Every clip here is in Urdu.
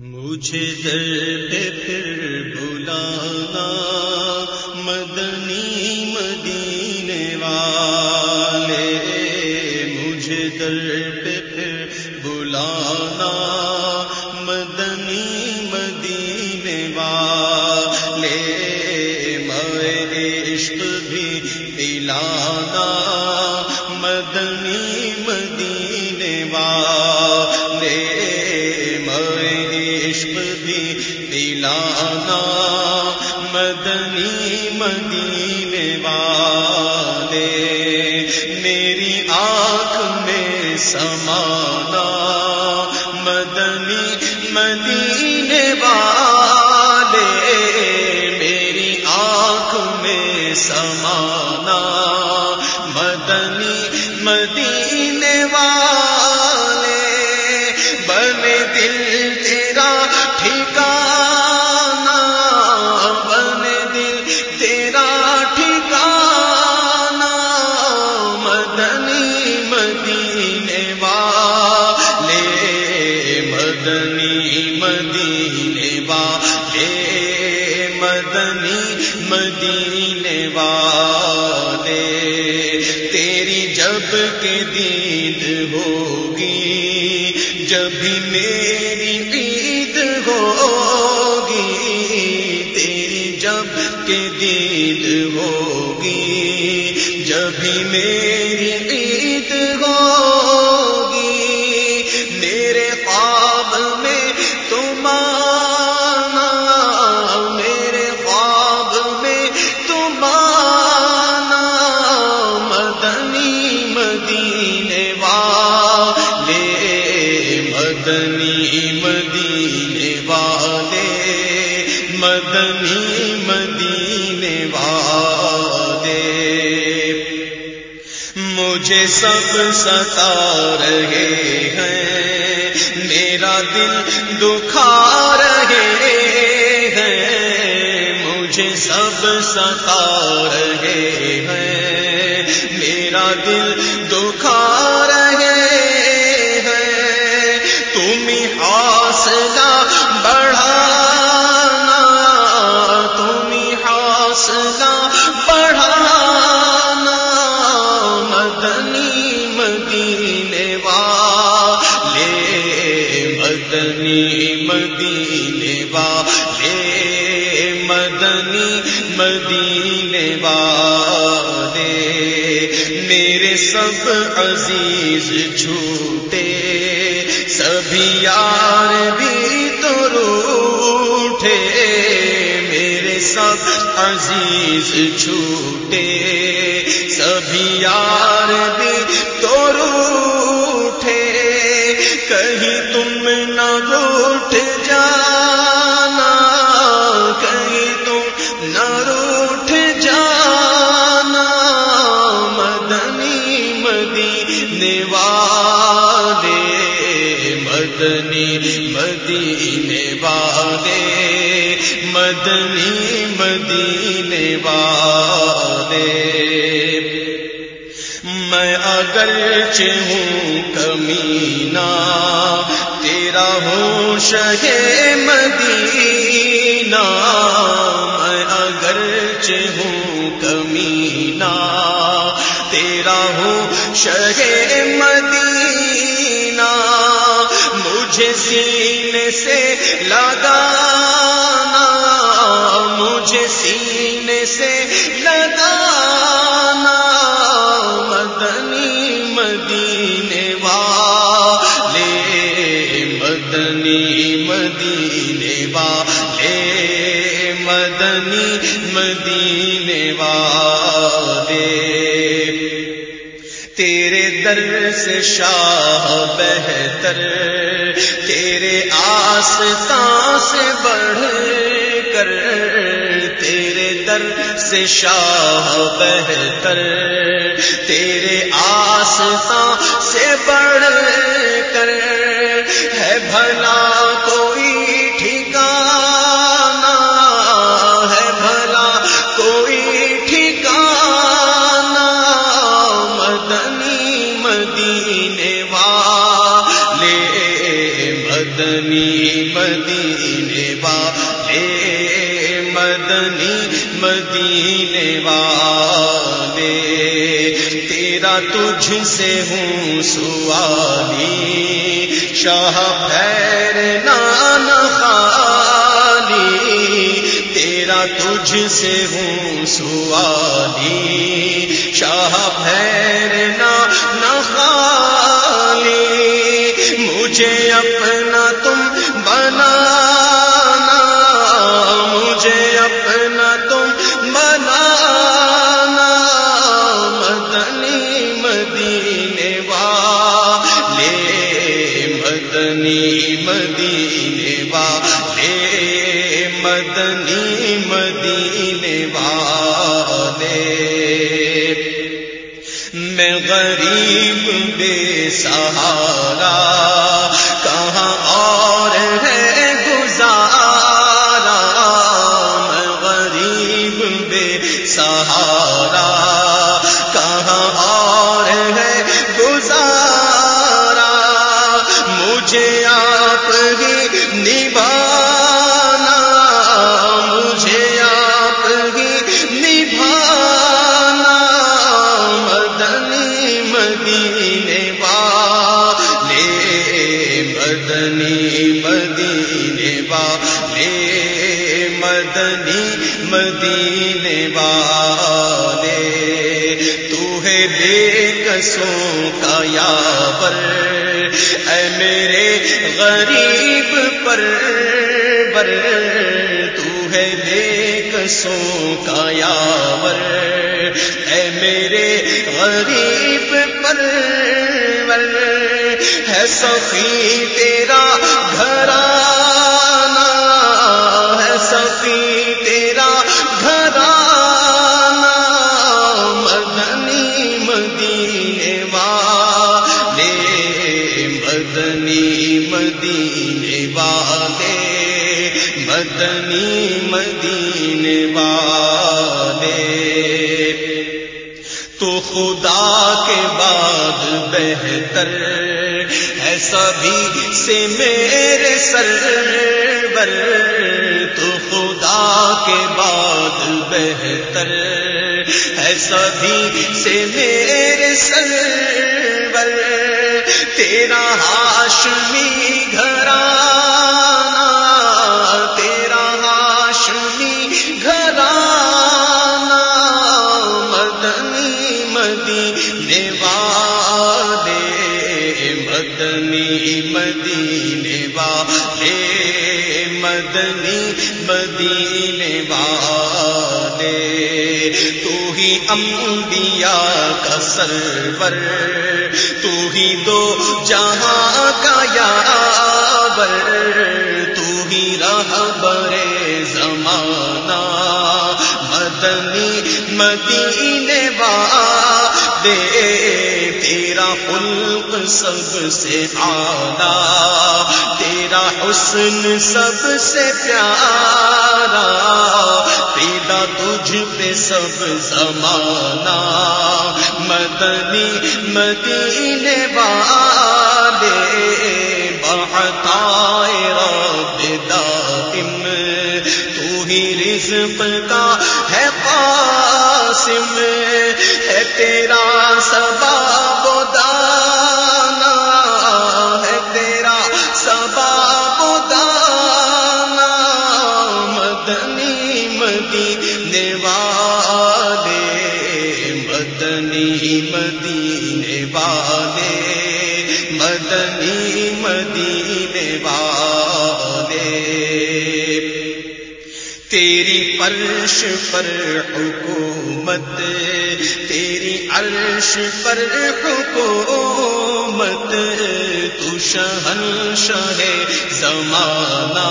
مجھے درد پھر بلانا مدنی مدینے والے مجھے در پہ سما کے دید ہوگی جب میں سب ستا رہے ہیں۔ میرا دل دکھا رہے ہیں۔ مجھے سب ستا رہے ہیں۔ میرا دل دکھا سب عزیز چھوٹے سبھی یار بھی تو روٹھے، میرے سب عزیز چھوٹے سبھی یار بھی تو روٹے اگر ہوں کمینا تیرا ہوں شہ مدینہ۔ میں اگر ہوں کمینا تیرا ہوں شہ مدینہ۔ مجھے سینے سے لگانا، مجھے سینے سے لگانا۔ مدنی مدنی مدینے والے۔ تیرے در سے شاہ بہتر، تیرے آستان سے بڑھ کر، تیرے در سے شاہ بہتر، تیرے آستان سے بڑھ کر۔ ہے بھلا کوئی تجھ سے ہوں سوالی۔ شاہ پیر نان خالی، تیرا تجھ سے ہوں سوالی۔ شاہ پیر نان خالی، مجھے اپنا تم سہارا کہاں اور ہے گزارا؟ میں غریب بے سہارا کہاں اور ہے گزارا؟ مجھے بے کسوں کا یاور، اے میرے غریب پر بر تو ہے بے کسوں کا یاور۔ اے میرے غریب پر ہے سخی تیرا گھرانا سے میرے سرور تو خدا کے بعد بہتر ہے سبھی سے میرے سرور تیرا ہاشمی گھرانا انبیاء کا سرور، تو ہی دو جہاں کا یاور، تو ہی راہ برے زمانہ، مدنی مدینے دے تیرا خلق سب سے آلہ تیرا حسن سب سے پیارا پیدا تجھ پہ سب زمانہ، مدنی مدینے والے، بہتائے رب دائم، تو ہی رزق کا ہے قاسم ہے تیرا سباب مدینے والے۔ تیری فرش پر حکومت، تیری عرش پر حکومت، تو شہن شہ زمانہ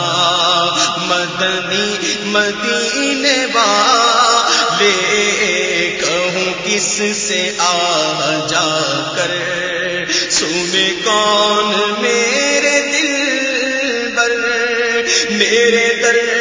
مدنی مدینے والے۔ اس سے آ جا کر سنے کون میرے دل بر میرے درد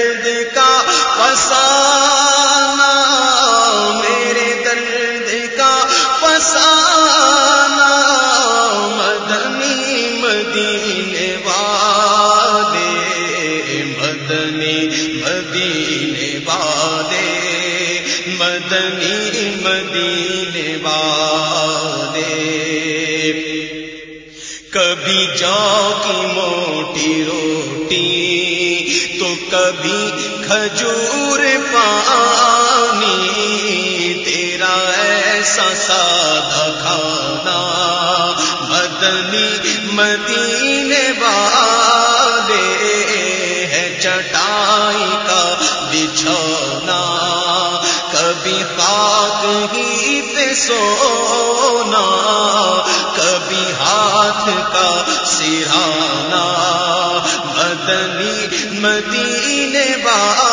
کھجور پانی، تیرا ایسا سادہ کھانا مدنی مدینے والے ہے چٹائی کا بچھونا۔ کبھی پاک ہی پہ سونا، کبھی ہاتھ کا سرانا مدنی مدینے والے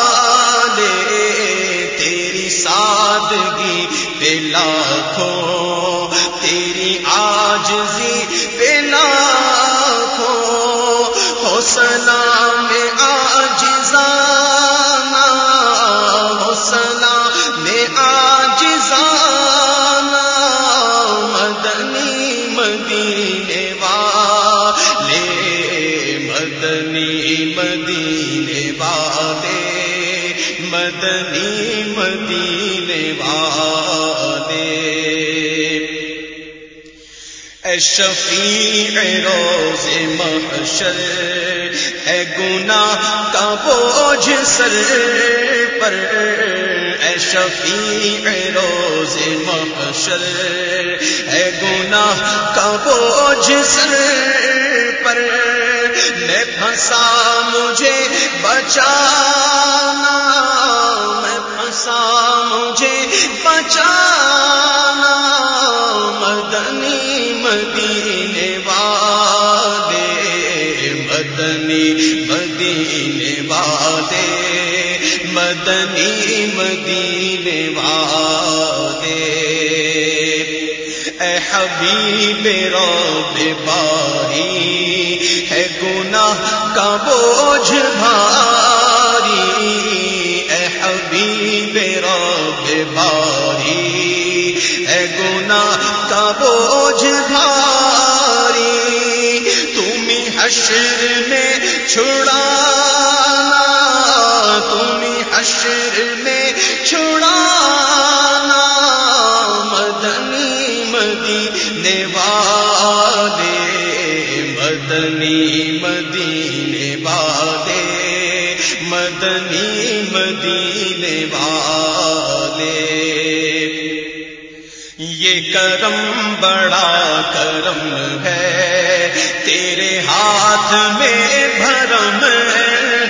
پہ لاکھوں تیری آجزی پہ لاکھوں حوصلہ شفیع روز محشر ہے گناہ کا بوجھ سر پر۔ اے شفیع روز محشر ہے گناہ کا بوجھ سر پر۔ میں پھنسا، مجھے بچانا۔ میں پھنسا، مجھے بچانا۔ مدنی مدینے والے، مدنی مدینے والے، مدنی مدینے والے۔ اے حبیب رب باری، ہے گناہ کا بوجھ بھاری۔ حشر میں چھڑانا تم حشر میں چھڑانا، مدنی مدینے والے، مدنی مدینے والے، مدنی مدینے والے۔ یہ کرم بڑا کرم ہے تیرے ہاتھ میں بھرم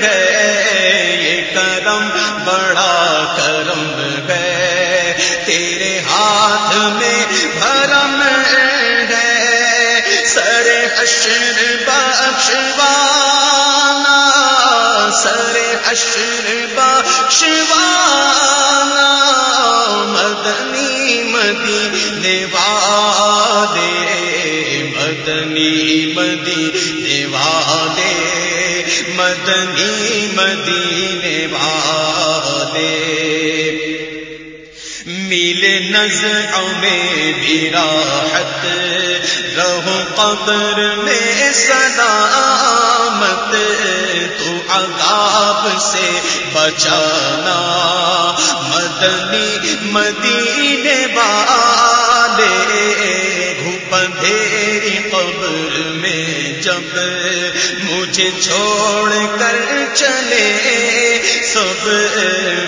ہے، یہ کرم بڑا کرم ہے۔ تیرے ہاتھ میں بھرم ہے، سر حشر بخشوانا، سر حشر بخشوانا۔ مدنی مدینے والے مدنی مدینے والے، مدنی مدینے والے۔ میل نظر میں بھی راحت، رہو قبر میں سلامت۔ تو عذاب سے بچانا مدنی مدینے والے۔ مجھے چھوڑ کر چلے۔ سب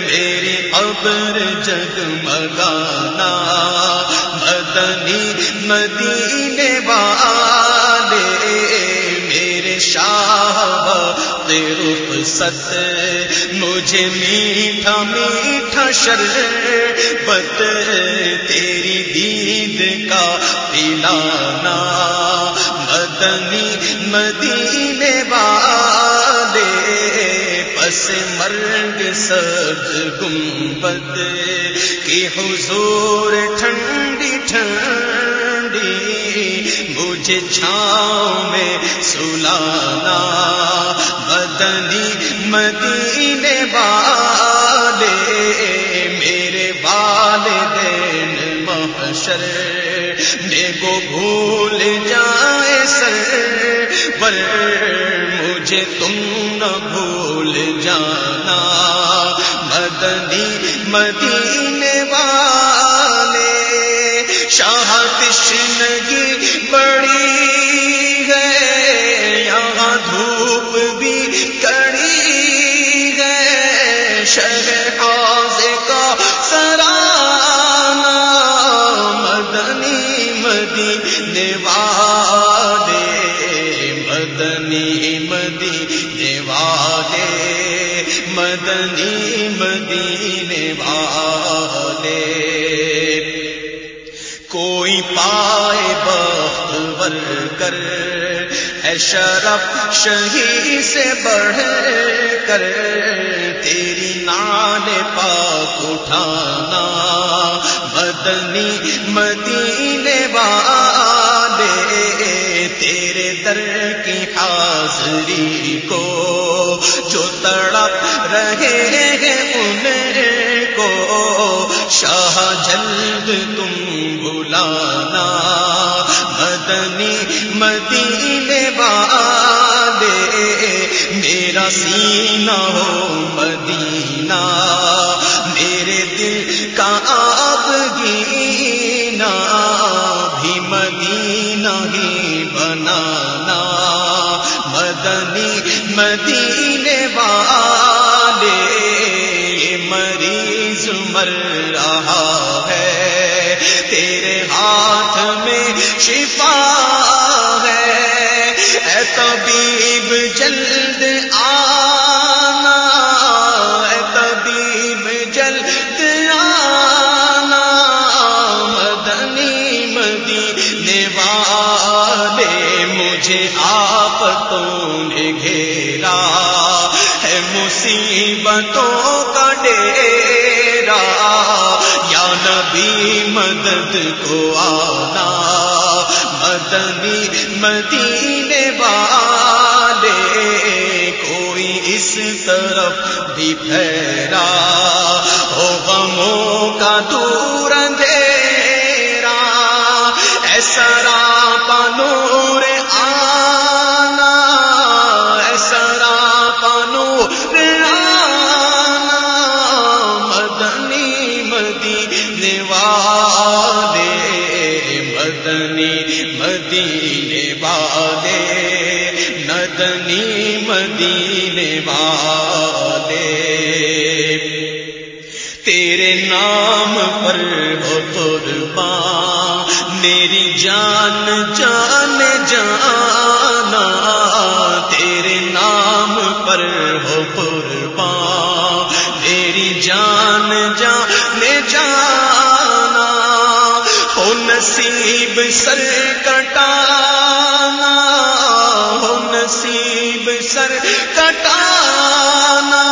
میری قبر جگمگانا، مدنی مدینے والے، میرے شاہ رخ ست مجھے میٹھا میٹھا شربت تیری پس مرگ سب گنبد کی حضور ٹھنڈی ٹھنڈی مجھے چھاؤں میں سلانا مدنی مدینے والے میرے والدین محشر میں کو بھول جائے سر پر مجھے تم نہ بھول مدینے والے شاہ تشنگی شرف شہی سے بڑھ کر تیری نال پاک اٹھانا مدنی مدینے والے، تیرے در کی حاضری کو جو تڑپ رہے ہیں ان کو، شاہ جلد تم بلانا۔ مدنی مدینے والے، میرا سینہ ہو مدینہ، میرے دل کا آپ گینا، بھی مدینہ ہی بنانا۔ مدنی مدینے والے مریض مر رہا۔ تیرے ہاتھ میں شفا ہے۔ اے طبیب، جلد آنا۔ اے طبیب، جلد آنا۔ مدنی مدینے والے، مجھے آپ نے گھیرا۔ ہے مصیبتوں نبی مدد کو آنا مدنی مدینے والے، کوئی اس طرف بھی پھیرا ہو غموں کا دور اندھیرا ایسا را پانور مدنی مدینے والے، ندنی مدینے والے۔ تیرے نام پر ہو قربان میری جان جان جانا۔ تیرے نام پر ہو قربان میری جان نصیب سر کٹانا، ہو نصیب سر کٹانا،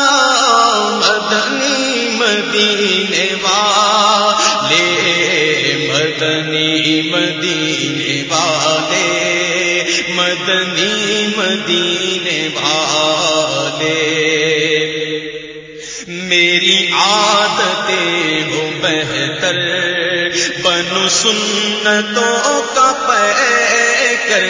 مدنی مدینے والے، مدنی مدینے والے، مدنی مدینے والے۔ میری عادتیں بہتر۔ بنو سنتوں کا پہ کر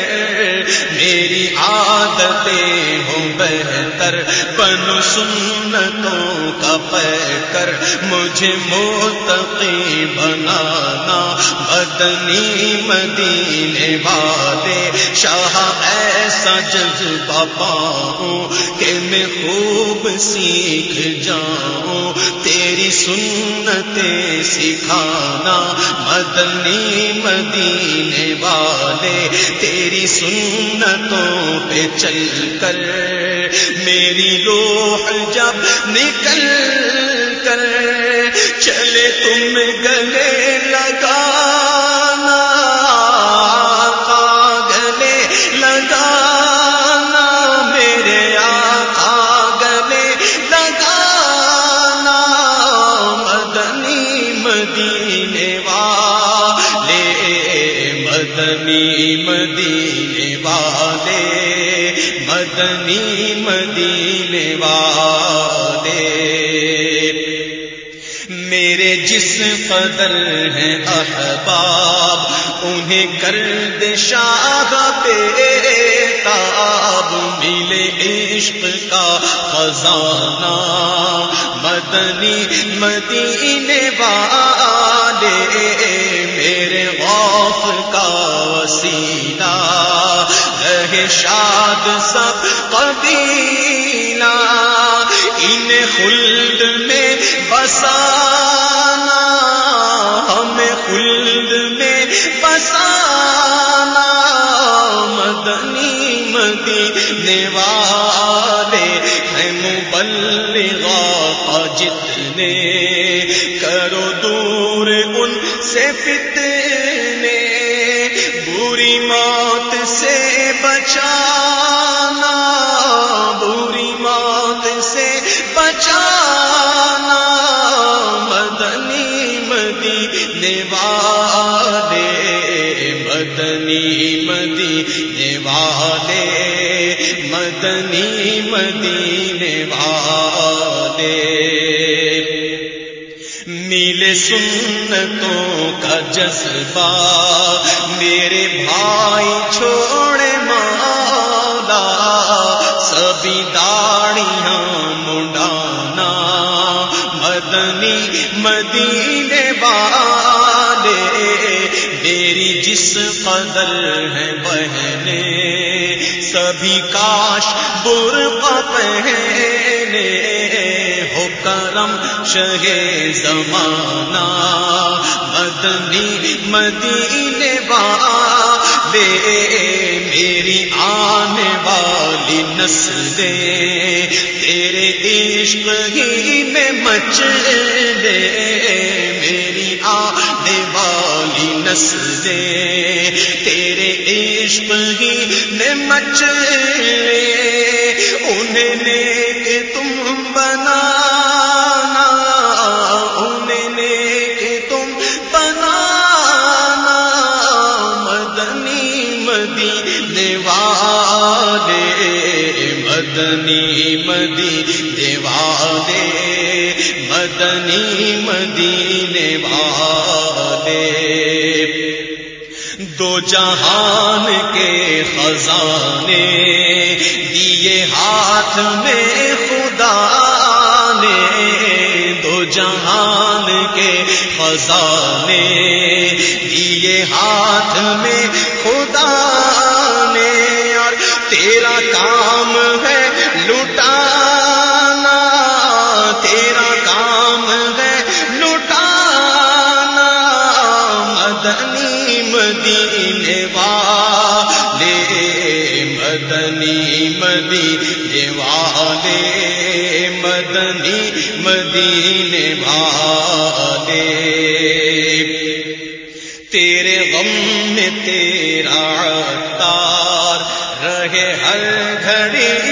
میری عادتیں ہوں بہتر بنو سنتوں کا پے کر مجھے موتقی بنانا مدنی مدینے والے شاہ ایسا جذبہ پاؤں کہ میں خوب سیکھ جاؤں۔ تیری سنتیں سکھانا مدنی مدینے والے تیری سنتوں پہ چل کر میری روح جب نکل کر چلے تم گلے لا میرے قدر ہیں احباب، انہیں کر دے شاہ پہ تاب ملے عشق کا خزانہ۔ مدنی مدینے والے، میرے غوف کا وسیلہ۔ رہے شاد سب قبیلہ ان خلد میں بسا۔ بسانا، ہمیں خلد میں بسانا، مدنی مدینے والے ہیں مبلغا جتنے کرو دور ان سے فتنے سنتوں کا جذبہ، میرے بھائی چھوڑے مالا سبھی داڑیاں منڈانا، مدنی مدینے والے، میری جس قدر ہے بہنے، سبھی کاش بر پہنے کرم شہ زمانہ، مدنی مدینے والے، میری آنے والی نسلیں، تیرے عشق ہی میں مچ دے میری آنے والی نسلیں، تیرے عشق ہی میں مچ لے، انہیں نیک تم بنانا مدنی مدینے والے مدنی مدینے والے دو جہان کے خزانے، دیے ہاتھ میں خدا نے۔ دو جہان کے خزانے، دیے ہاتھ میں خدا نے۔ اور تیرا کام مدنی مدینے والے۔ تیرے غم میں تیرا تار رہے ہر گھڑی۔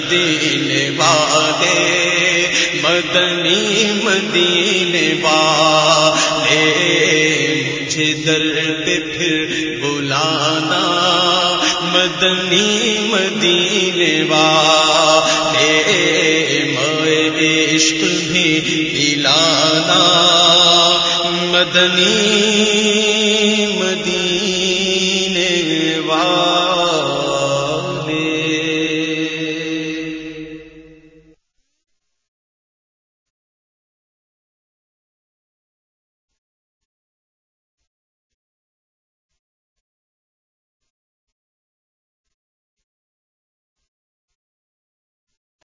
مدینے والے، مدنی مدینے والے، مجھے در پہ پھر بلانا، مدنی مدینے والے، میں عشق بھی پلانا مدنی مدینے والے۔